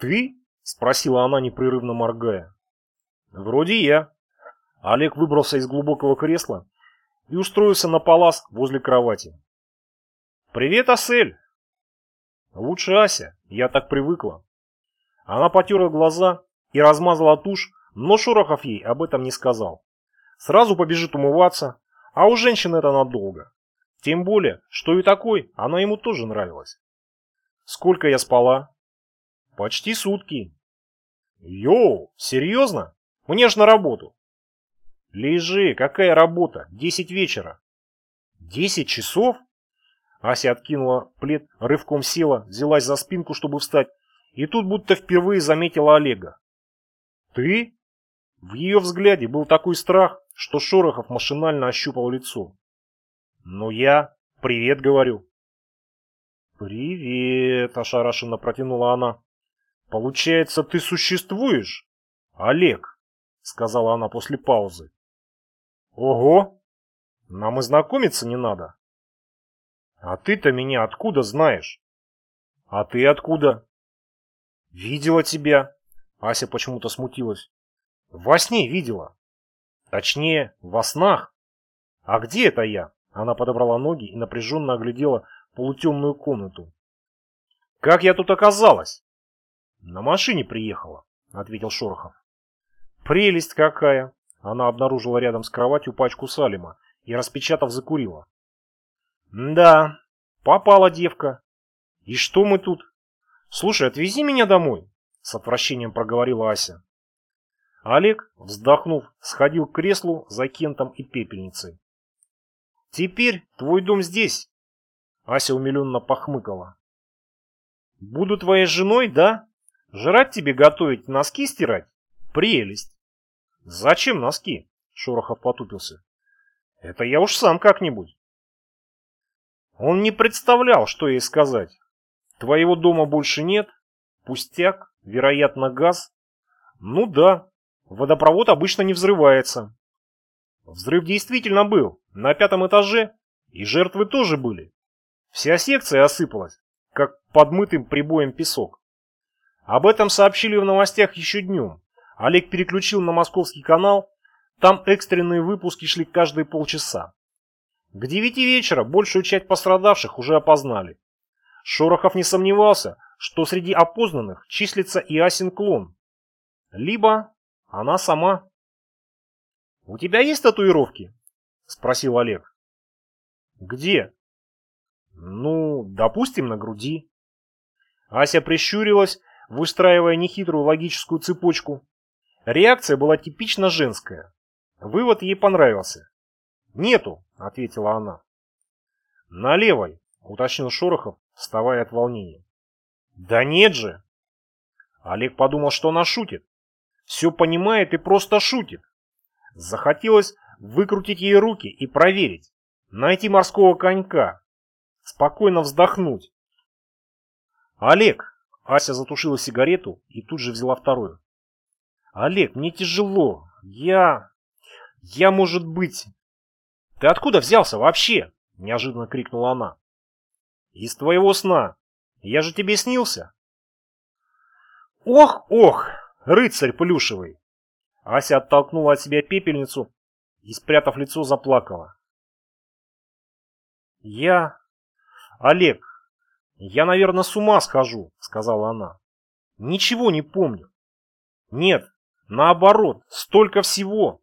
«Ты?» — спросила она, непрерывно моргая. «Вроде я». Олег выбрался из глубокого кресла и устроился на палас возле кровати. «Привет, Асель!» «Лучше Ася, я так привыкла». Она потерла глаза и размазала тушь, но Шорохов ей об этом не сказал. Сразу побежит умываться, а у женщины это надолго. Тем более, что и такой она ему тоже нравилась. Сколько я спала? Почти сутки. Йоу, серьезно? Мне ж на работу. Лежи, какая работа? Десять вечера. Десять часов? Ася откинула плед, рывком села, взялась за спинку, чтобы встать, и тут будто впервые заметила Олега. «Ты?» В ее взгляде был такой страх, что Шорохов машинально ощупал лицо. «Ну я... Привет, говорю». «Привет», — ошарашенно протянула она. «Получается, ты существуешь?» «Олег», — сказала она после паузы. «Ого! Нам и знакомиться не надо». «А ты-то меня откуда знаешь?» «А ты откуда?» «Видела тебя». Ася почему-то смутилась. «Во сне видела. Точнее, во снах. А где это я?» Она подобрала ноги и напряженно оглядела полутемную комнату. «Как я тут оказалась?» «На машине приехала», — ответил Шорохов. «Прелесть какая!» Она обнаружила рядом с кроватью пачку салима и, распечатав, закурила. «Да, попала девка. И что мы тут?» «Слушай, отвези меня домой», — с отвращением проговорила Ася. Олег, вздохнув, сходил к креслу за кентом и пепельницей. «Теперь твой дом здесь», — Ася умиленно похмыкала. «Буду твоей женой, да? Жрать тебе готовить, носки стирать? Прелесть!» «Зачем носки?» — Шорохов потупился. «Это я уж сам как-нибудь». Он не представлял, что ей сказать. Твоего дома больше нет? Пустяк? Вероятно, газ? Ну да, водопровод обычно не взрывается. Взрыв действительно был, на пятом этаже, и жертвы тоже были. Вся секция осыпалась, как подмытым прибоем песок. Об этом сообщили в новостях еще днем. Олег переключил на московский канал, там экстренные выпуски шли каждые полчаса. К девяти вечера большую часть пострадавших уже опознали. Шорохов не сомневался, что среди опознанных числится и Асин клон. Либо она сама. «У тебя есть татуировки?» – спросил Олег. «Где?» «Ну, допустим, на груди». Ася прищурилась, выстраивая нехитрую логическую цепочку. Реакция была типично женская. Вывод ей понравился. «Нету», — ответила она. «На левой», — уточнил Шорохов, вставая от волнения. «Да нет же!» Олег подумал, что она шутит. Все понимает и просто шутит. Захотелось выкрутить ей руки и проверить. Найти морского конька. Спокойно вздохнуть. «Олег!» Ася затушила сигарету и тут же взяла вторую. «Олег, мне тяжело. Я... Я, может быть...» «Ты откуда взялся вообще?» Неожиданно крикнула она. «Из твоего сна. Я же тебе снился». «Ох, ох, рыцарь плюшевый!» Ася оттолкнула от себя пепельницу и, спрятав лицо, заплакала. «Я... Олег, я, наверное, с ума схожу», — сказала она. «Ничего не помню. Нет, наоборот, столько всего.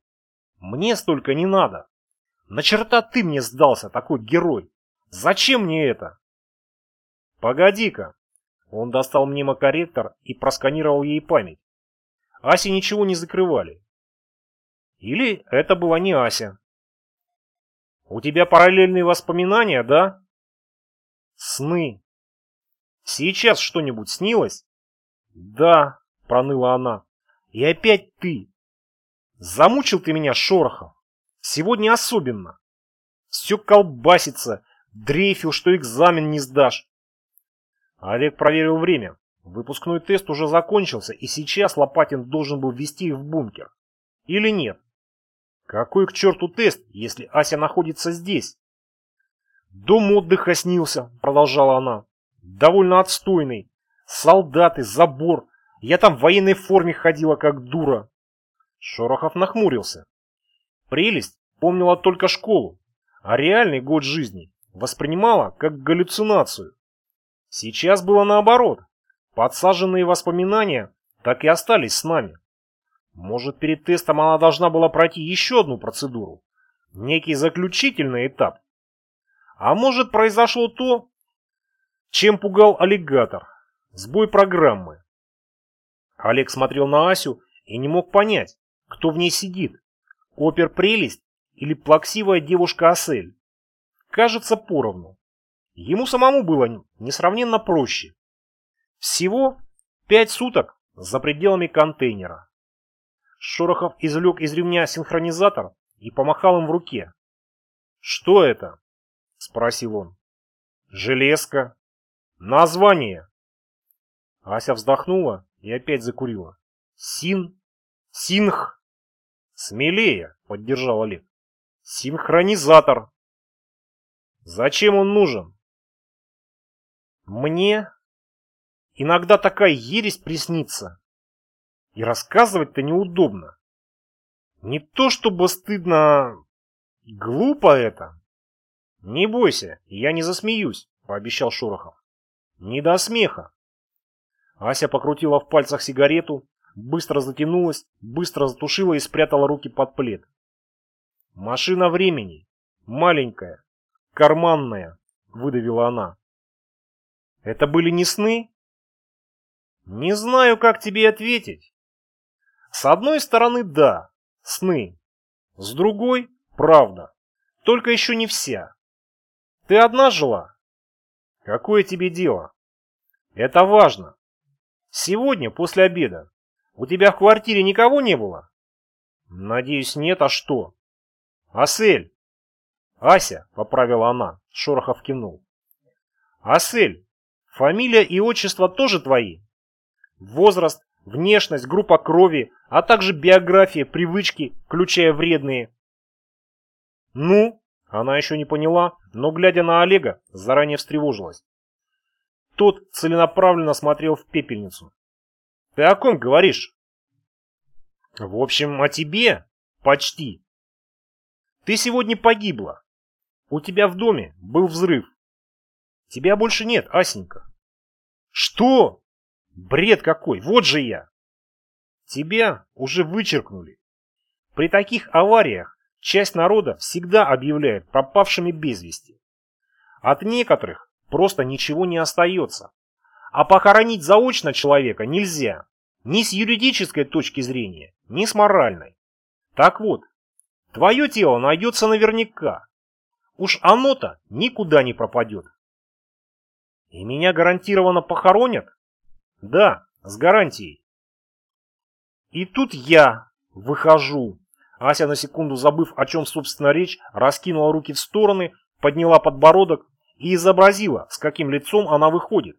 Мне столько не надо. На черта ты мне сдался, такой герой? Зачем мне это?» «Погоди-ка!» Он достал мнемокорректор и просканировал ей память. Асе ничего не закрывали. Или это была не Ася. «У тебя параллельные воспоминания, да?» «Сны. Сейчас что-нибудь снилось?» «Да», — проныла она. «И опять ты. Замучил ты меня, Шорохов. Сегодня особенно. Все колбасится, дрейфил, что экзамен не сдашь. Олег проверил время. Выпускной тест уже закончился, и сейчас Лопатин должен был ввести их в бункер. Или нет? Какой к черту тест, если Ася находится здесь? Дом отдыха снился, продолжала она. Довольно отстойный. Солдаты, забор, Я там в военной форме ходила, как дура. Шорохов нахмурился. Прелесть помнила только школу, а реальный год жизни воспринимала как галлюцинацию. Сейчас было наоборот. Подсаженные воспоминания так и остались с нами. Может, перед тестом она должна была пройти еще одну процедуру? Некий заключительный этап? А может, произошло то, чем пугал аллигатор? Сбой программы. Олег смотрел на Асю и не мог понять, кто в ней сидит. Опер-прелесть или плаксивая девушка Асель? Кажется, поровну. Ему самому было несравненно проще. Всего пять суток за пределами контейнера. Шорохов извлек из ремня синхронизатор и помахал им в руке. «Что это?» — спросил он. «Железка. Название». Ася вздохнула и опять закурила. «Син... Синх...» «Смелее!» — поддержал Олег. «Синхронизатор!» «Зачем он нужен?» «Мне иногда такая ересь приснится. И рассказывать-то неудобно. Не то чтобы стыдно... Глупо это. Не бойся, я не засмеюсь, пообещал Шорохов. Не до смеха. Ася покрутила в пальцах сигарету, быстро затянулась, быстро затушила и спрятала руки под плед. «Машина времени. Маленькая. Карманная», — выдавила она. «Это были не сны?» «Не знаю, как тебе ответить. С одной стороны, да, сны. С другой, правда. Только еще не вся. Ты одна жила? Какое тебе дело? Это важно. Сегодня, после обеда, у тебя в квартире никого не было? Надеюсь, нет, а что? Асель. Ася, поправила она, Шорохов кивнул. Асель, фамилия и отчество тоже твои? Возраст, внешность, группа крови, а также биография, привычки, включая вредные. Ну, она еще не поняла, но, глядя на Олега, заранее встревожилась. Тот целенаправленно смотрел в пепельницу. «Ты о ком говоришь?» «В общем, о тебе. Почти. Ты сегодня погибла. У тебя в доме был взрыв. Тебя больше нет, Асенька». «Что? Бред какой! Вот же я!» Тебя уже вычеркнули. При таких авариях часть народа всегда объявляет пропавшими без вести. От некоторых просто ничего не остается. А похоронить заочно человека нельзя. Ни с юридической точки зрения, ни с моральной. Так вот, твое тело найдется наверняка. Уж оно-то никуда не пропадет. И меня гарантированно похоронят? Да, с гарантией. И тут я выхожу. Ася, на секунду забыв, о чем, собственно, речь, раскинула руки в стороны, подняла подбородок и изобразила, с каким лицом она выходит.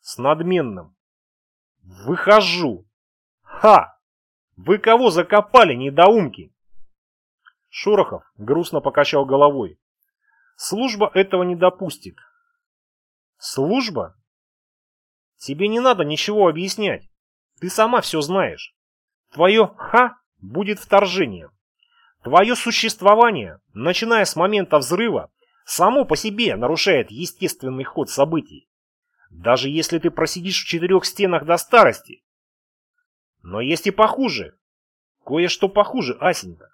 С надменным. Выхожу. Ха! Вы кого закопали, недоумки? Шорохов грустно покачал головой. Служба этого не допустит. Служба? Тебе не надо ничего объяснять. Ты сама все знаешь. Твое «ха» будет вторжением. Твое существование, начиная с момента взрыва, само по себе нарушает естественный ход событий. Даже если ты просидишь в четырех стенах до старости. Но есть и похуже. Кое-что похуже, Асенька.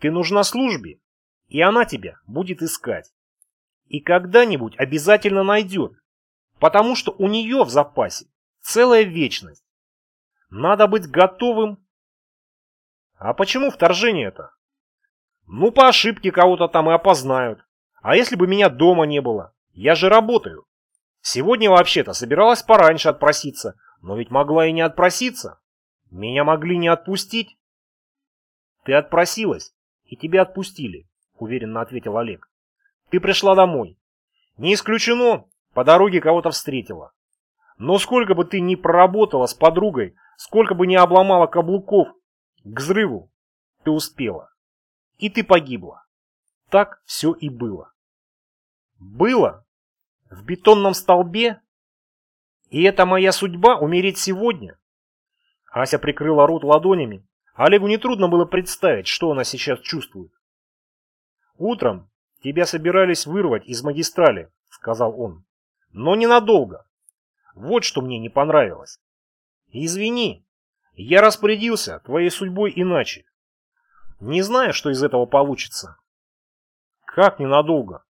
Ты нужна службе, и она тебя будет искать. И когда-нибудь обязательно найдет, потому что у нее в запасе целая вечность. Надо быть готовым. А почему вторжение это? Ну, по ошибке кого-то там и опознают. А если бы меня дома не было? Я же работаю. Сегодня вообще-то собиралась пораньше отпроситься, но ведь могла и не отпроситься. Меня могли не отпустить. Ты отпросилась, и тебя отпустили, уверенно ответил Олег. Ты пришла домой. Не исключено, по дороге кого-то встретила. Но сколько бы ты ни проработала с подругой, сколько бы ни обломала каблуков, к взрыву ты успела. И ты погибла. Так все и было. Было? В бетонном столбе? И это моя судьба умереть сегодня? Ася прикрыла рот ладонями. Олегу нетрудно было представить, что она сейчас чувствует. «Утром тебя собирались вырвать из магистрали», — сказал он. «Но ненадолго. Вот что мне не понравилось. Извини, я распорядился твоей судьбой иначе. Не знаю, что из этого получится». «Как ненадолго?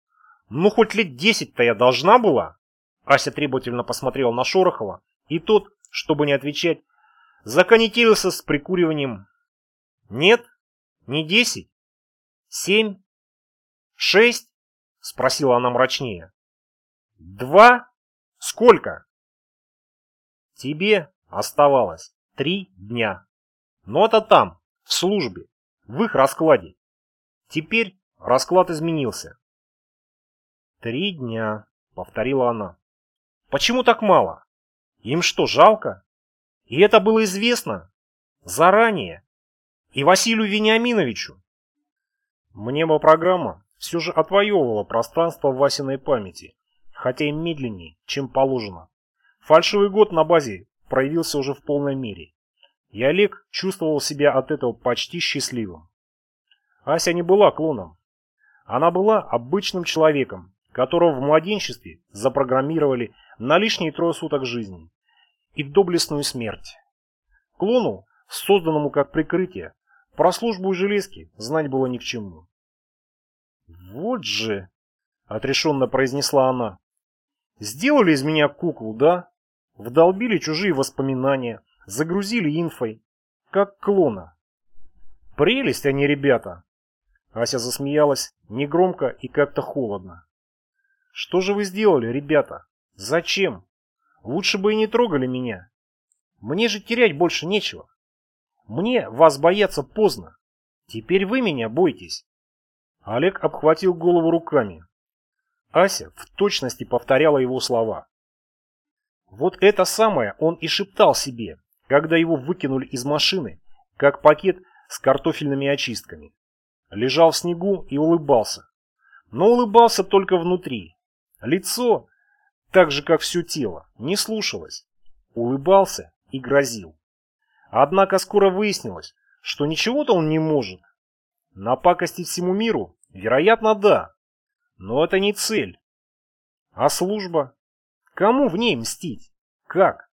Ну, хоть лет десять-то я должна была?» Ася требовательно посмотрела на Шорохова, и тот, чтобы не отвечать, законетелился с прикуриванием. «Нет? Не десять? Семь? Шесть?» — спросила она мрачнее. «Два? Сколько?» «Тебе оставалось три дня. Но это там, в службе, в их раскладе. Теперь расклад изменился». «Три дня», — повторила она. «Почему так мало? Им что, жалко?» И это было известно заранее и Василию Вениаминовичу. Мнемопрограмма все же отвоевывала пространство в Васиной памяти, хотя и медленнее, чем положено. Фальшивый год на базе проявился уже в полной мере, и Олег чувствовал себя от этого почти счастливым. Ася не была клоном. Она была обычным человеком, которого в младенчестве запрограммировали на лишние трое суток жизни и доблестную смерть. Клону, созданному как прикрытие, про службу и железки знать было ни к чему. «Вот же!» — отрешенно произнесла она. «Сделали из меня куклу, да? Вдолбили чужие воспоминания, загрузили инфой, как клона. Прелесть они, ребята!» Ася засмеялась негромко и как-то холодно. «Что же вы сделали, ребята? Зачем? Лучше бы и не трогали меня. Мне же терять больше нечего. Мне вас бояться поздно. Теперь вы меня бойтесь. Олег обхватил голову руками. Ася в точности повторяла его слова. Вот это самое он и шептал себе, когда его выкинули из машины, как пакет с картофельными очистками. Лежал в снегу и улыбался. Но улыбался только внутри. Лицо так же, как все тело, не слушалось, улыбался и грозил. Однако скоро выяснилось, что ничего-то он не может. Напакостить всему миру? Вероятно, да. Но это не цель. А служба? Кому в ней мстить? Как?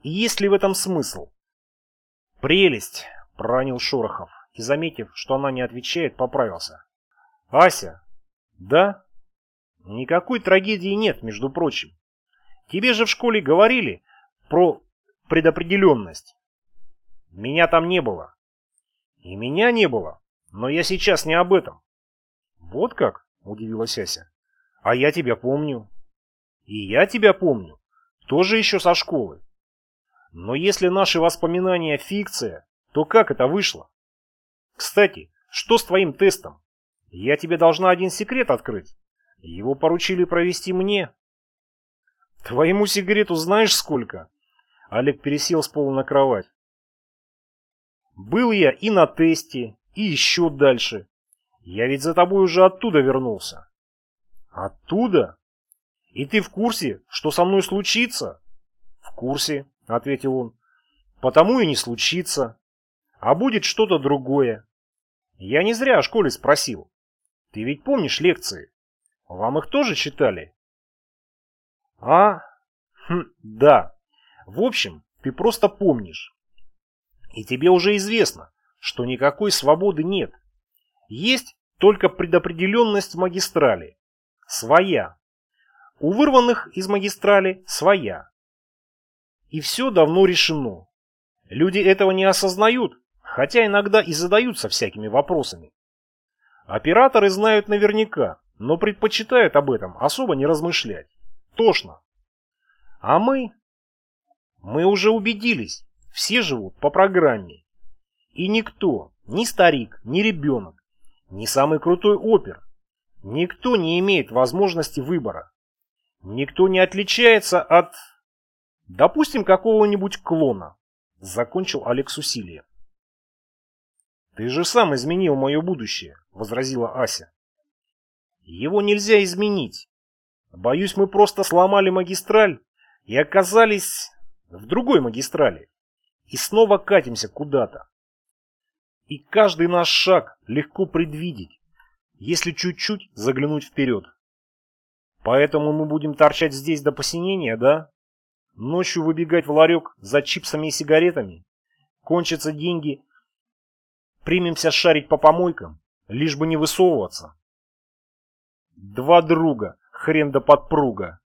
И есть ли в этом смысл? Прелесть, проронил Шорохов и, заметив, что она не отвечает, поправился. Ася? Да? Никакой трагедии нет, между прочим. Тебе же в школе говорили про предопределенность. Меня там не было. И меня не было. Но я сейчас не об этом. Вот как? Удивилась Ася. А я тебя помню. И я тебя помню. Тоже еще со школы. Но если наши воспоминания фикция, то как это вышло? Кстати, что с твоим тестом? Я тебе должна один секрет открыть. Его поручили провести мне. Твоему сигарету знаешь сколько? Олег пересел с пола на кровать. Был я и на тесте, и еще дальше. Я ведь за тобой уже оттуда вернулся. Оттуда? И ты в курсе, что со мной случится? В курсе, ответил он. Потому и не случится. А будет что-то другое. Я не зря о школе спросил. Ты ведь помнишь лекции? Вам их тоже читали? А? Хм, да. В общем, ты просто помнишь. И тебе уже известно, что никакой свободы нет. Есть только предопределенность в магистрали. Своя. У вырванных из магистрали своя. И все давно решено. Люди этого не осознают, хотя иногда и задаются всякими вопросами. Операторы знают наверняка, но предпочитают об этом особо не размышлять. Тошно. А мы? Мы уже убедились, все живут по программе. И никто, ни старик, ни ребенок, ни самый крутой опер, никто не имеет возможности выбора. Никто не отличается от, допустим, какого-нибудь клона. Закончил Алекс усилие. «Ты же сам изменил мое будущее», — возразила Ася. Его нельзя изменить. Боюсь, мы просто сломали магистраль и оказались в другой магистрали. и снова катимся куда-то. И каждый наш шаг легко предвидеть, если чуть-чуть заглянуть вперед. Поэтому мы будем торчать здесь до посинения, да? Ночью выбегать в ларек за чипсами и сигаретами? Кончатся деньги, примемся шарить по помойкам, лишь бы не высовываться. Два друга, хрен да подпруга.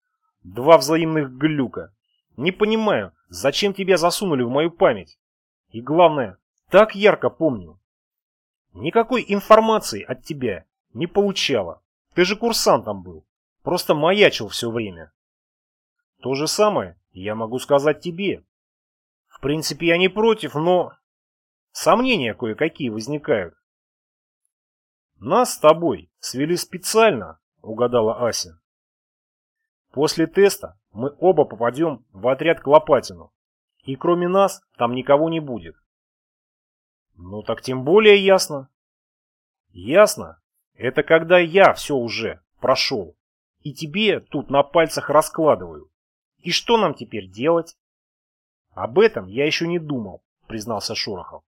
Два взаимных глюка. Не понимаю, зачем тебя засунули в мою память? И главное, так ярко помню. Никакой информации от тебя не получала. Ты же курсантом был. Просто маячил все время. То же самое я могу сказать тебе. В принципе, я не против, но... Сомнения кое-какие возникают. Нас с тобой свели специально, угадала Ася. После теста мы оба попадем в отряд к Лопатину. И кроме нас там никого не будет. Ну так тем более ясно. Ясно. Это когда я все уже прошел. И тебе тут на пальцах раскладываю. И что нам теперь делать? Об этом я еще не думал, признался Шорохов.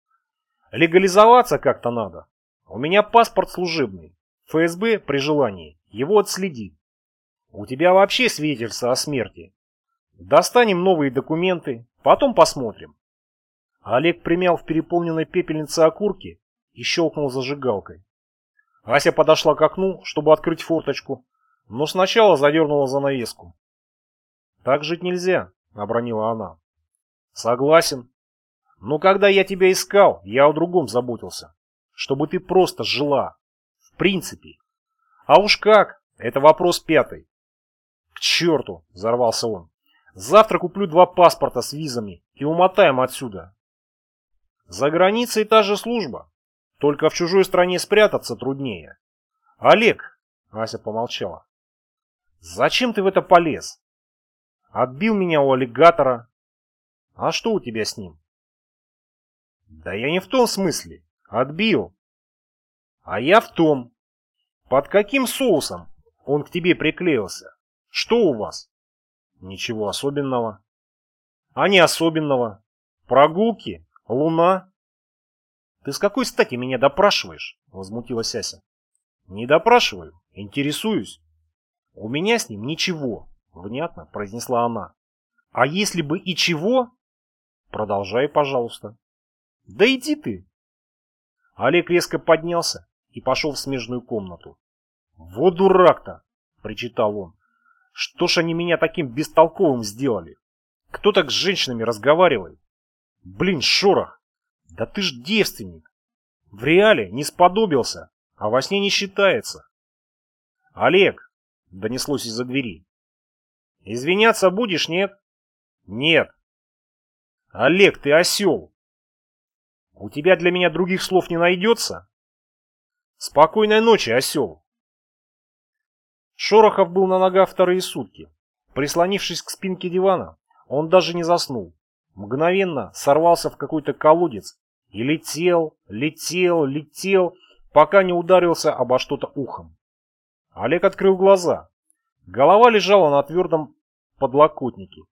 Легализоваться как-то надо. У меня паспорт служебный. ФСБ при желании его отследит. У тебя вообще свидетельство о смерти. Достанем новые документы, потом посмотрим. Олег примял в переполненной пепельнице окурки и щелкнул зажигалкой. Ася подошла к окну, чтобы открыть форточку, но сначала задернула занавеску. «Так жить нельзя», — обронила она. «Согласен. Но когда я тебя искал, я о другом заботился. Чтобы ты просто жила. В принципе. А уж как, это вопрос пятый. «К черту!» — взорвался он. «Завтра куплю два паспорта с визами и умотаем отсюда». «За границей та же служба, только в чужой стране спрятаться труднее». «Олег!» — Ася помолчала. «Зачем ты в это полез? Отбил меня у аллигатора. А что у тебя с ним?» «Да я не в том смысле. Отбил. А я в том. Под каким соусом он к тебе приклеился?» Что у вас? Ничего особенного. А не особенного. Прогулки? Луна? Ты с какой стати меня допрашиваешь? Возмутилась Ася. Не допрашиваю, интересуюсь. У меня с ним ничего, внятно произнесла она. А если бы и чего? Продолжай, пожалуйста. Да иди ты. Олег резко поднялся и пошел в смежную комнату. Вот дурак-то, причитал он. Что ж они меня таким бестолковым сделали? Кто так с женщинами разговаривает? Блин, Шорох, да ты ж девственник. В реале не сподобился, а во сне не считается. Олег, донеслось из-за двери. Извиняться будешь, нет? Нет. Олег, ты осел. У тебя для меня других слов не найдется? Спокойной ночи, осел. Шорохов был на ногах вторые сутки. Прислонившись к спинке дивана, он даже не заснул. Мгновенно сорвался в какой-то колодец и летел, летел, летел, пока не ударился обо что-то ухом. Олег открыл глаза. Голова лежала на твердом подлокотнике.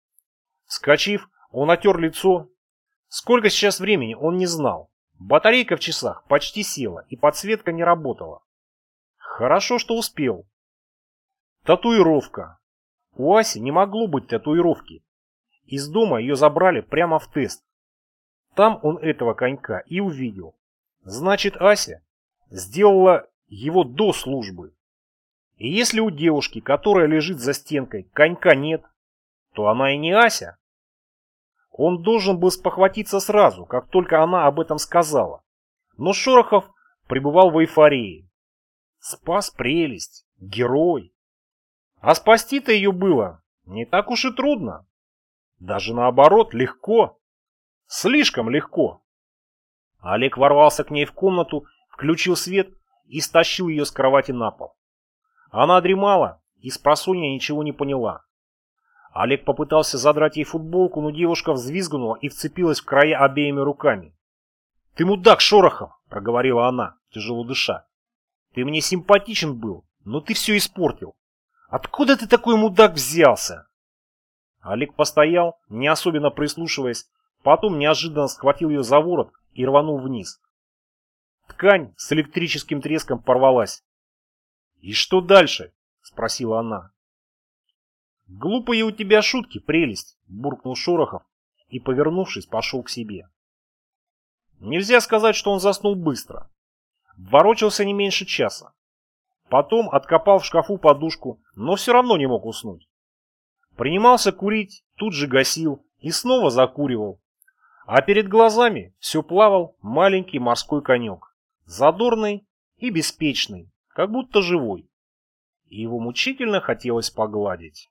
Вскочив, он отер лицо. Сколько сейчас времени, он не знал. Батарейка в часах почти села, и подсветка не работала. Хорошо, что успел. Татуировка. У Аси не могло быть татуировки. Из дома ее забрали прямо в тест. Там он этого конька и увидел. Значит, Ася сделала его до службы. И если у девушки, которая лежит за стенкой, конька нет, то она и не Ася. Он должен был спохватиться сразу, как только она об этом сказала. Но Шорохов пребывал в эйфории. Спас прелесть, герой. А спасти-то ее было не так уж и трудно. Даже наоборот, легко. Слишком легко. Олег ворвался к ней в комнату, включил свет и стащил ее с кровати на пол. Она дремала и с просонья ничего не поняла. Олег попытался задрать ей футболку, но девушка взвизгнула и вцепилась в края обеими руками. «Ты мудак, Шорохов!» — проговорила она, тяжело дыша. «Ты мне симпатичен был, но ты все испортил. Откуда ты такой мудак взялся? Олег постоял, не особенно прислушиваясь, потом неожиданно схватил ее за ворот и рванул вниз. Ткань с электрическим треском порвалась. «И что дальше?» — спросила она. «Глупые у тебя шутки, прелесть!» — буркнул Шорохов и, повернувшись, пошел к себе. Нельзя сказать, что он заснул быстро. Ворочался не меньше часа. Потом откопал в шкафу подушку, но все равно не мог уснуть. Принимался курить, тут же гасил и снова закуривал. А перед глазами все плавал маленький морской конек, задорный и беспечный, как будто живой. И его мучительно хотелось погладить.